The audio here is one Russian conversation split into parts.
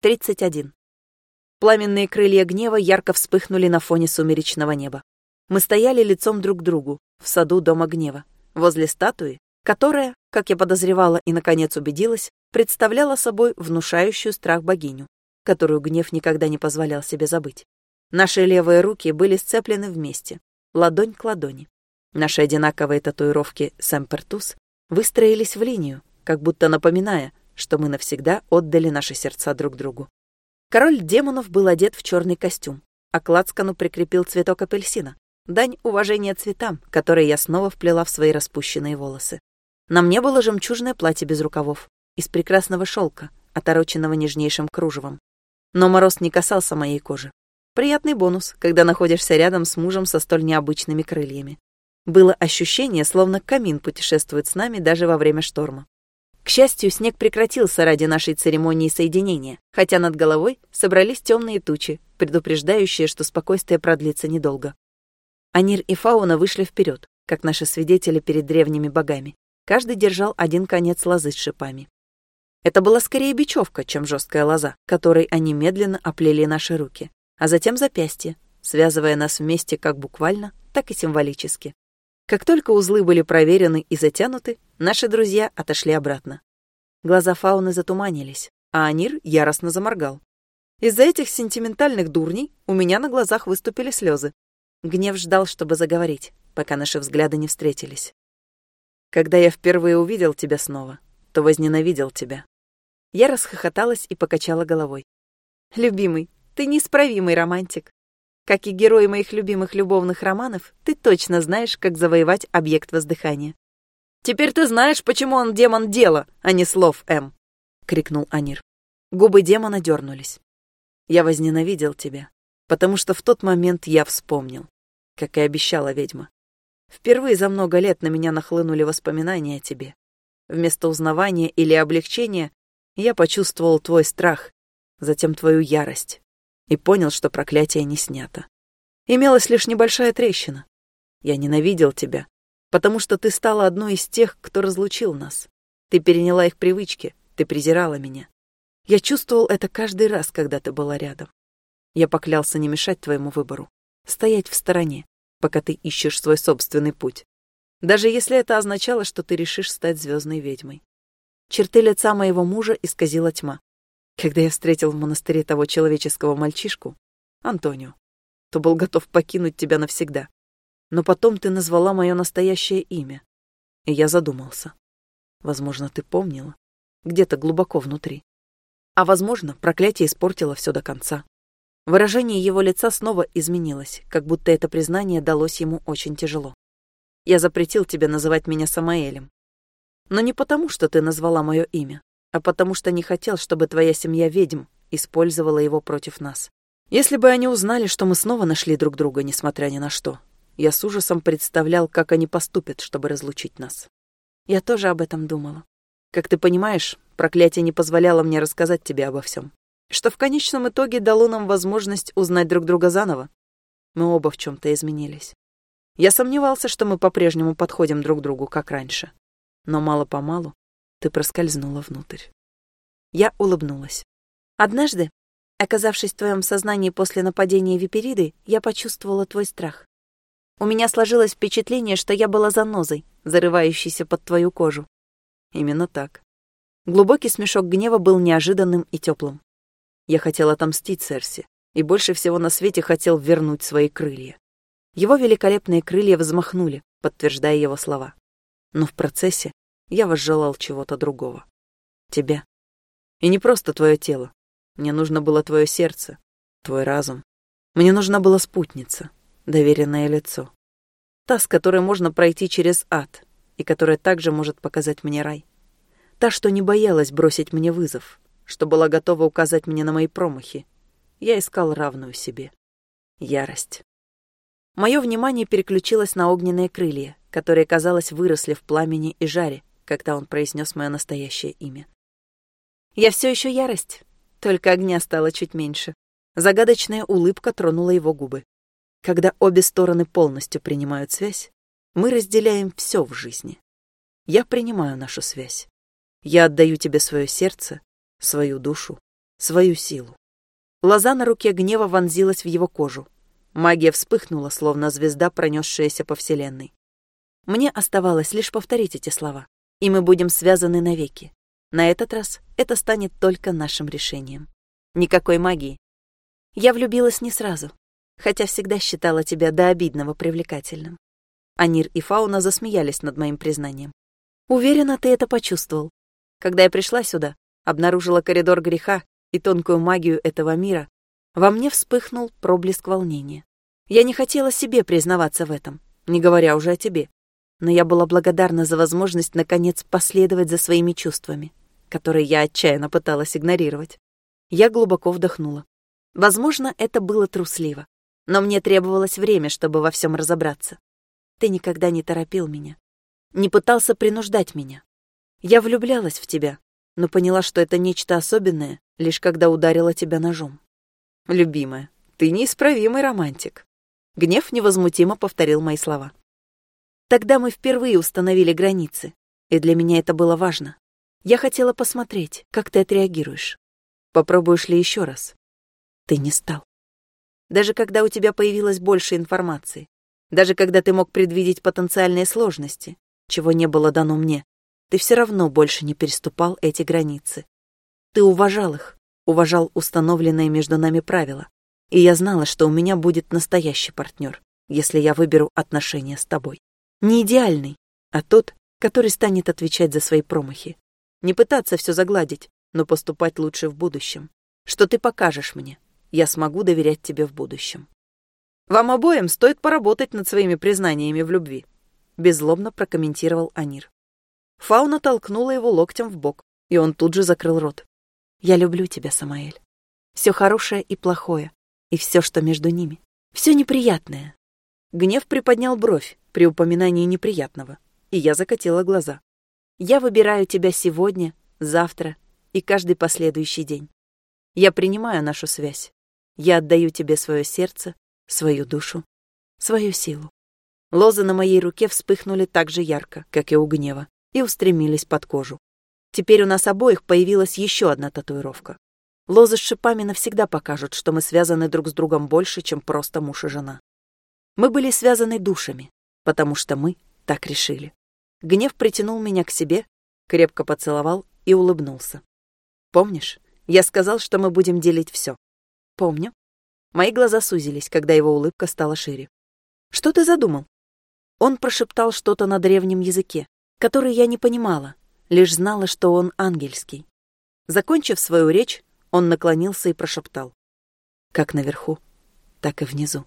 31. Пламенные крылья гнева ярко вспыхнули на фоне сумеречного неба. Мы стояли лицом друг к другу в саду Дома гнева, возле статуи, которая, как я подозревала и наконец убедилась, представляла собой внушающую страх богиню, которую гнев никогда не позволял себе забыть. Наши левые руки были сцеплены вместе, ладонь к ладони. Наши одинаковые татуировки «Сэмпертус» выстроились в линию, как будто напоминая, что мы навсегда отдали наши сердца друг другу. Король демонов был одет в черный костюм, а к лацкану прикрепил цветок апельсина, дань уважения цветам, которые я снова вплела в свои распущенные волосы. На мне было жемчужное платье без рукавов, из прекрасного шелка, отороченного нежнейшим кружевом. Но мороз не касался моей кожи. Приятный бонус, когда находишься рядом с мужем со столь необычными крыльями. Было ощущение, словно камин путешествует с нами даже во время шторма. К счастью, снег прекратился ради нашей церемонии соединения, хотя над головой собрались темные тучи, предупреждающие, что спокойствие продлится недолго. Анир и Фауна вышли вперед, как наши свидетели перед древними богами. Каждый держал один конец лозы с шипами. Это была скорее бечевка, чем жесткая лоза, которой они медленно оплели наши руки, а затем запястье, связывая нас вместе как буквально, так и символически. Как только узлы были проверены и затянуты, наши друзья отошли обратно. Глаза фауны затуманились, а Анир яростно заморгал. Из-за этих сентиментальных дурней у меня на глазах выступили слезы. Гнев ждал, чтобы заговорить, пока наши взгляды не встретились. Когда я впервые увидел тебя снова, то возненавидел тебя. Я расхохоталась и покачала головой. Любимый, ты неисправимый романтик. Как и герой моих любимых любовных романов, ты точно знаешь, как завоевать объект воздыхания. «Теперь ты знаешь, почему он демон дела, а не слов, М!» — крикнул Анир. Губы демона дернулись. «Я возненавидел тебя, потому что в тот момент я вспомнил, как и обещала ведьма. Впервые за много лет на меня нахлынули воспоминания о тебе. Вместо узнавания или облегчения я почувствовал твой страх, затем твою ярость, и понял, что проклятие не снято. Имелась лишь небольшая трещина. Я ненавидел тебя, потому что ты стала одной из тех, кто разлучил нас. Ты переняла их привычки, ты презирала меня. Я чувствовал это каждый раз, когда ты была рядом. Я поклялся не мешать твоему выбору, стоять в стороне, пока ты ищешь свой собственный путь. Даже если это означало, что ты решишь стать звездной ведьмой. Черты лица моего мужа исказила тьма. Когда я встретил в монастыре того человеческого мальчишку, Антонио, то был готов покинуть тебя навсегда. Но потом ты назвала мое настоящее имя, и я задумался. Возможно, ты помнила, где-то глубоко внутри. А возможно, проклятие испортило все до конца. Выражение его лица снова изменилось, как будто это признание далось ему очень тяжело. Я запретил тебе называть меня Самаэлем. Но не потому, что ты назвала мое имя, а потому что не хотел, чтобы твоя семья ведьм использовала его против нас. Если бы они узнали, что мы снова нашли друг друга, несмотря ни на что, я с ужасом представлял, как они поступят, чтобы разлучить нас. Я тоже об этом думала. Как ты понимаешь, проклятие не позволяло мне рассказать тебе обо всем, что в конечном итоге дало нам возможность узнать друг друга заново. Мы оба в чем-то изменились. Я сомневался, что мы по-прежнему подходим друг другу, как раньше. Но мало-помалу ты проскользнула внутрь. Я улыбнулась. Однажды, оказавшись в твоем сознании после нападения Випериды, я почувствовала твой страх. У меня сложилось впечатление, что я была занозой, зарывающейся под твою кожу. Именно так. Глубокий смешок гнева был неожиданным и теплым. Я хотел отомстить Серси, и больше всего на свете хотел вернуть свои крылья. Его великолепные крылья взмахнули, подтверждая его слова. Но в процессе я возжелал чего-то другого. Тебя. И не просто твое тело. Мне нужно было твое сердце, твой разум. Мне нужна была спутница, доверенное лицо. Та, с которой можно пройти через ад, и которая также может показать мне рай. Та, что не боялась бросить мне вызов, что была готова указать мне на мои промахи. Я искал равную себе. Ярость. Мое внимание переключилось на огненные крылья, которые, казалось, выросли в пламени и жаре, когда он произнес мое настоящее имя. Я все еще ярость, только огня стало чуть меньше. Загадочная улыбка тронула его губы. Когда обе стороны полностью принимают связь, мы разделяем все в жизни. Я принимаю нашу связь. Я отдаю тебе свое сердце, свою душу, свою силу. Лоза на руке гнева вонзилась в его кожу. Магия вспыхнула, словно звезда, пронесшаяся по Вселенной. Мне оставалось лишь повторить эти слова, и мы будем связаны навеки. На этот раз это станет только нашим решением. Никакой магии. Я влюбилась не сразу, хотя всегда считала тебя до обидного привлекательным. Анир и Фауна засмеялись над моим признанием. Уверена, ты это почувствовал. Когда я пришла сюда, обнаружила коридор греха и тонкую магию этого мира, во мне вспыхнул проблеск волнения. Я не хотела себе признаваться в этом, не говоря уже о тебе но я была благодарна за возможность наконец последовать за своими чувствами, которые я отчаянно пыталась игнорировать. Я глубоко вдохнула. Возможно, это было трусливо, но мне требовалось время, чтобы во всем разобраться. Ты никогда не торопил меня, не пытался принуждать меня. Я влюблялась в тебя, но поняла, что это нечто особенное, лишь когда ударила тебя ножом. Любимая, ты неисправимый романтик. Гнев невозмутимо повторил мои слова. Тогда мы впервые установили границы, и для меня это было важно. Я хотела посмотреть, как ты отреагируешь. Попробуешь ли еще раз? Ты не стал. Даже когда у тебя появилось больше информации, даже когда ты мог предвидеть потенциальные сложности, чего не было дано мне, ты все равно больше не переступал эти границы. Ты уважал их, уважал установленные между нами правила, и я знала, что у меня будет настоящий партнер, если я выберу отношения с тобой. Не идеальный, а тот, который станет отвечать за свои промахи. Не пытаться все загладить, но поступать лучше в будущем. Что ты покажешь мне, я смогу доверять тебе в будущем. Вам обоим стоит поработать над своими признаниями в любви, беззлобно прокомментировал Анир. Фауна толкнула его локтем в бок, и он тут же закрыл рот. Я люблю тебя, Самаэль. Все хорошее и плохое, и все, что между ними. Все неприятное. Гнев приподнял бровь, при упоминании неприятного, и я закатила глаза. Я выбираю тебя сегодня, завтра и каждый последующий день. Я принимаю нашу связь. Я отдаю тебе свое сердце, свою душу, свою силу. Лозы на моей руке вспыхнули так же ярко, как и у гнева, и устремились под кожу. Теперь у нас обоих появилась еще одна татуировка. Лозы с шипами навсегда покажут, что мы связаны друг с другом больше, чем просто муж и жена. Мы были связаны душами, потому что мы так решили. Гнев притянул меня к себе, крепко поцеловал и улыбнулся. «Помнишь, я сказал, что мы будем делить все?» «Помню». Мои глаза сузились, когда его улыбка стала шире. «Что ты задумал?» Он прошептал что-то на древнем языке, который я не понимала, лишь знала, что он ангельский. Закончив свою речь, он наклонился и прошептал. «Как наверху, так и внизу».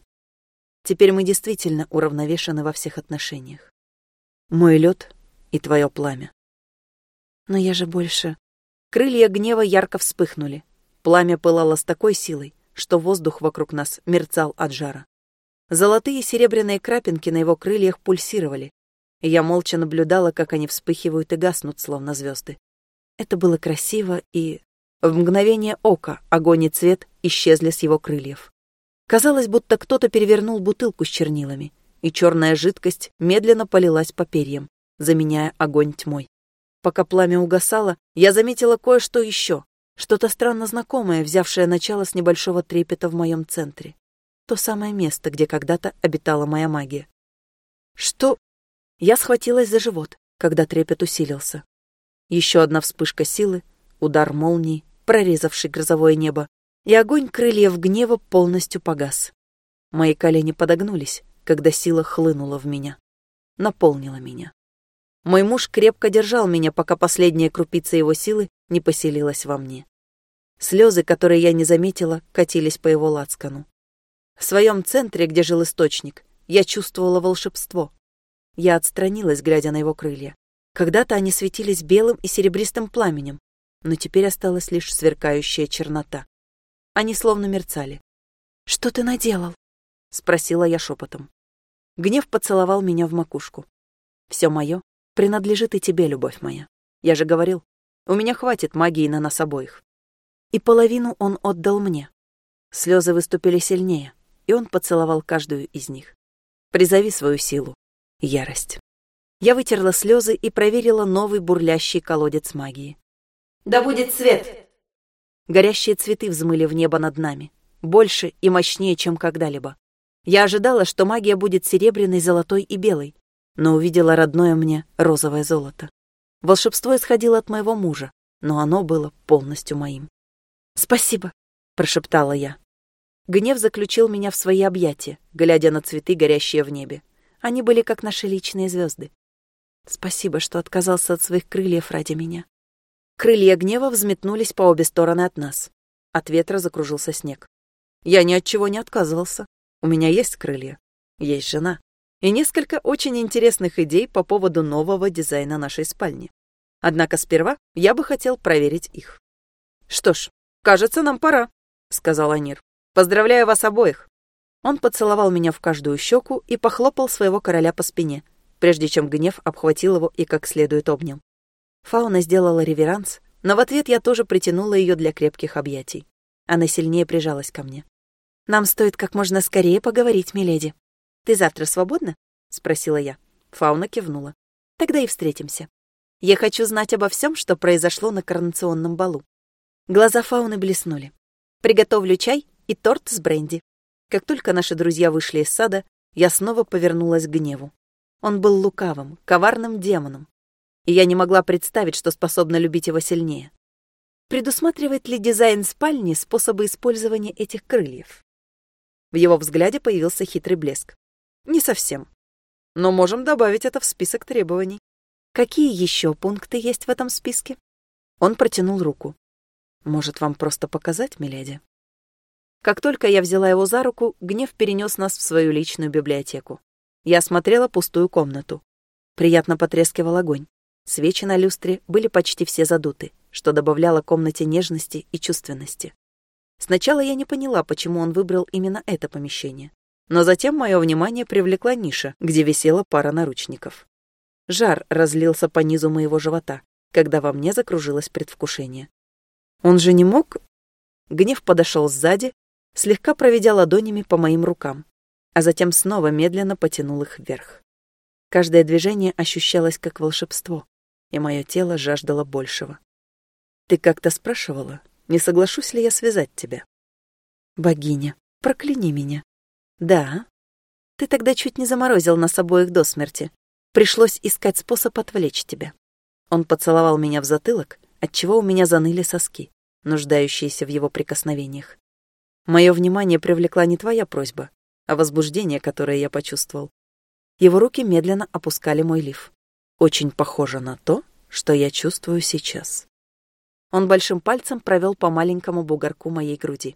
Теперь мы действительно уравновешены во всех отношениях. Мой лед и твое пламя. Но я же больше... Крылья гнева ярко вспыхнули. Пламя пылало с такой силой, что воздух вокруг нас мерцал от жара. Золотые серебряные крапинки на его крыльях пульсировали, и я молча наблюдала, как они вспыхивают и гаснут, словно звезды. Это было красиво, и... В мгновение ока огонь и цвет исчезли с его крыльев. Казалось, будто кто-то перевернул бутылку с чернилами, и черная жидкость медленно полилась по перьям, заменяя огонь тьмой. Пока пламя угасало, я заметила кое-что еще, что-то странно знакомое, взявшее начало с небольшого трепета в моем центре. То самое место, где когда-то обитала моя магия. Что? Я схватилась за живот, когда трепет усилился. Еще одна вспышка силы, удар молнии, прорезавший грозовое небо, и огонь крыльев гнева полностью погас. Мои колени подогнулись, когда сила хлынула в меня, наполнила меня. Мой муж крепко держал меня, пока последняя крупица его силы не поселилась во мне. Слезы, которые я не заметила, катились по его лацкану. В своем центре, где жил источник, я чувствовала волшебство. Я отстранилась, глядя на его крылья. Когда-то они светились белым и серебристым пламенем, но теперь осталась лишь сверкающая чернота. Они словно мерцали. «Что ты наделал?» — спросила я шепотом. Гнев поцеловал меня в макушку. «Все мое принадлежит и тебе, любовь моя. Я же говорил, у меня хватит магии на нас обоих». И половину он отдал мне. Слезы выступили сильнее, и он поцеловал каждую из них. «Призови свою силу, ярость». Я вытерла слезы и проверила новый бурлящий колодец магии. «Да будет свет!» Горящие цветы взмыли в небо над нами. Больше и мощнее, чем когда-либо. Я ожидала, что магия будет серебряной, золотой и белой, но увидела родное мне розовое золото. Волшебство исходило от моего мужа, но оно было полностью моим. «Спасибо», — прошептала я. Гнев заключил меня в свои объятия, глядя на цветы, горящие в небе. Они были как наши личные звезды. Спасибо, что отказался от своих крыльев ради меня. Крылья гнева взметнулись по обе стороны от нас. От ветра закружился снег. Я ни от чего не отказывался. У меня есть крылья, есть жена и несколько очень интересных идей по поводу нового дизайна нашей спальни. Однако сперва я бы хотел проверить их. «Что ж, кажется, нам пора», — сказал Анир. «Поздравляю вас обоих». Он поцеловал меня в каждую щеку и похлопал своего короля по спине, прежде чем гнев обхватил его и как следует обнял. Фауна сделала реверанс, но в ответ я тоже притянула ее для крепких объятий. Она сильнее прижалась ко мне. Нам стоит как можно скорее поговорить, миледи. Ты завтра свободна? спросила я. Фауна кивнула. Тогда и встретимся. Я хочу знать обо всем, что произошло на коронационном балу. Глаза Фауны блеснули. Приготовлю чай и торт с бренди. Как только наши друзья вышли из сада, я снова повернулась к гневу. Он был лукавым, коварным демоном, и я не могла представить, что способна любить его сильнее. Предусматривает ли дизайн спальни способы использования этих крыльев? В его взгляде появился хитрый блеск. Не совсем. Но можем добавить это в список требований. Какие еще пункты есть в этом списке? Он протянул руку. Может, вам просто показать, миледи? Как только я взяла его за руку, гнев перенес нас в свою личную библиотеку. Я осмотрела пустую комнату. Приятно потрескивал огонь. Свечи на люстре были почти все задуты, что добавляло комнате нежности и чувственности. Сначала я не поняла, почему он выбрал именно это помещение. Но затем мое внимание привлекла ниша, где висела пара наручников. Жар разлился по низу моего живота, когда во мне закружилось предвкушение. Он же не мог... Гнев подошел сзади, слегка проведя ладонями по моим рукам, а затем снова медленно потянул их вверх. Каждое движение ощущалось как волшебство, и мое тело жаждало большего. «Ты как-то спрашивала, не соглашусь ли я связать тебя. Богиня, прокляни меня. Да. Ты тогда чуть не заморозил нас обоих до смерти. Пришлось искать способ отвлечь тебя. Он поцеловал меня в затылок, отчего у меня заныли соски, нуждающиеся в его прикосновениях. Мое внимание привлекла не твоя просьба, а возбуждение, которое я почувствовал. Его руки медленно опускали мой лиф. Очень похоже на то, что я чувствую сейчас. Он большим пальцем провел по маленькому бугорку моей груди.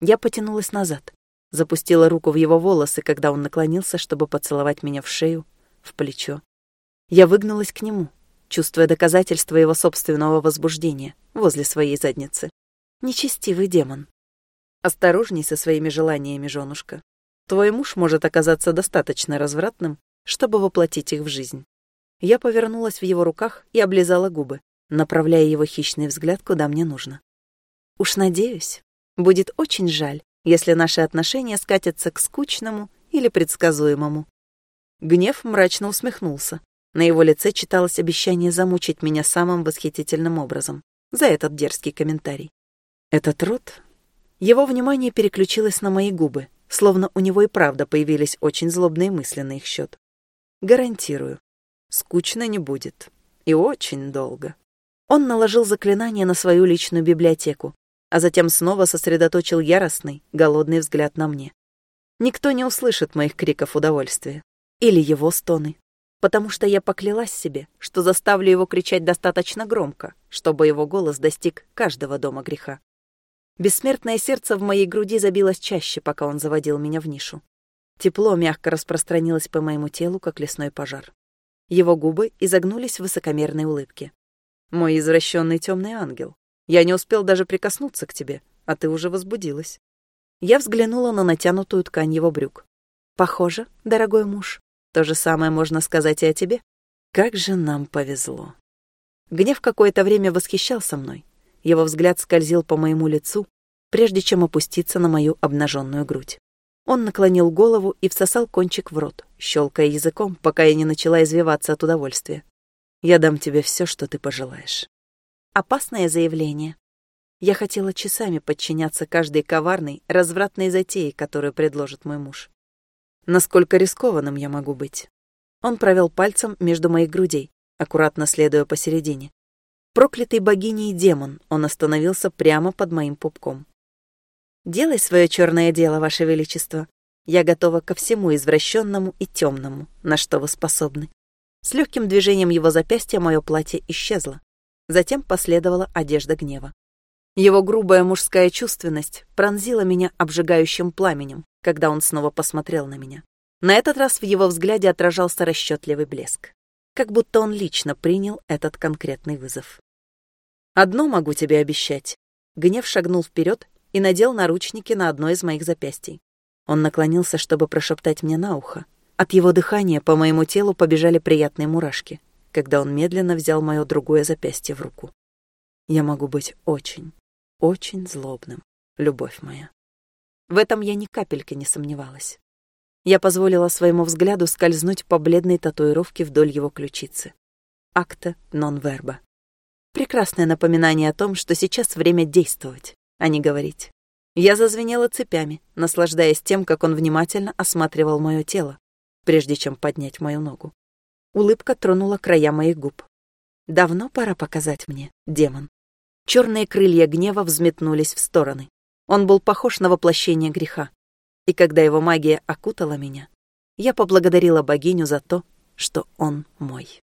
Я потянулась назад, запустила руку в его волосы, когда он наклонился, чтобы поцеловать меня в шею, в плечо. Я выгнулась к нему, чувствуя доказательство его собственного возбуждения возле своей задницы. Нечестивый демон. Осторожней со своими желаниями, женушка. Твой муж может оказаться достаточно развратным, чтобы воплотить их в жизнь. Я повернулась в его руках и облизала губы, направляя его хищный взгляд куда мне нужно. Уж надеюсь, будет очень жаль, если наши отношения скатятся к скучному или предсказуемому. Гнев мрачно усмехнулся. На его лице читалось обещание замучить меня самым восхитительным образом за этот дерзкий комментарий. Этот рот... Его внимание переключилось на мои губы, словно у него и правда появились очень злобные мысли на их счет. Гарантирую, скучно не будет. И очень долго. Он наложил заклинание на свою личную библиотеку, а затем снова сосредоточил яростный, голодный взгляд на мне. Никто не услышит моих криков удовольствия. Или его стоны. Потому что я поклялась себе, что заставлю его кричать достаточно громко, чтобы его голос достиг каждого дома греха. Бессмертное сердце в моей груди забилось чаще, пока он заводил меня в нишу. Тепло мягко распространилось по моему телу, как лесной пожар. Его губы изогнулись в высокомерной улыбке. Мой извращенный темный ангел. Я не успел даже прикоснуться к тебе, а ты уже возбудилась. Я взглянула на натянутую ткань его брюк. Похоже, дорогой муж, то же самое можно сказать и о тебе. Как же нам повезло. Гнев какое-то время восхищался мной. Его взгляд скользил по моему лицу, прежде чем опуститься на мою обнаженную грудь. Он наклонил голову и всосал кончик в рот, щелкая языком, пока я не начала извиваться от удовольствия. Я дам тебе все, что ты пожелаешь. Опасное заявление. Я хотела часами подчиняться каждой коварной, развратной затее, которую предложит мой муж. Насколько рискованным я могу быть? Он провел пальцем между моих грудей, аккуратно следуя посередине. Проклятый богиней демон, он остановился прямо под моим пупком. «Делай свое черное дело, Ваше Величество. Я готова ко всему извращенному и темному, на что вы способны». С легким движением его запястья мое платье исчезло. Затем последовала одежда гнева. Его грубая мужская чувственность пронзила меня обжигающим пламенем, когда он снова посмотрел на меня. На этот раз в его взгляде отражался расчетливый блеск. Как будто он лично принял этот конкретный вызов. «Одно могу тебе обещать». Гнев шагнул вперед и надел наручники на одно из моих запястий. Он наклонился, чтобы прошептать мне на ухо. От его дыхания по моему телу побежали приятные мурашки, когда он медленно взял мое другое запястье в руку. Я могу быть очень, очень злобным, любовь моя. В этом я ни капельки не сомневалась. Я позволила своему взгляду скользнуть по бледной татуировке вдоль его ключицы. Акта нон верба. Прекрасное напоминание о том, что сейчас время действовать, а не говорить. Я зазвенела цепями, наслаждаясь тем, как он внимательно осматривал мое тело, прежде чем поднять мою ногу. Улыбка тронула края моих губ. Давно пора показать мне, демон. Черные крылья гнева взметнулись в стороны. Он был похож на воплощение греха. И когда его магия окутала меня, я поблагодарила богиню за то, что он мой.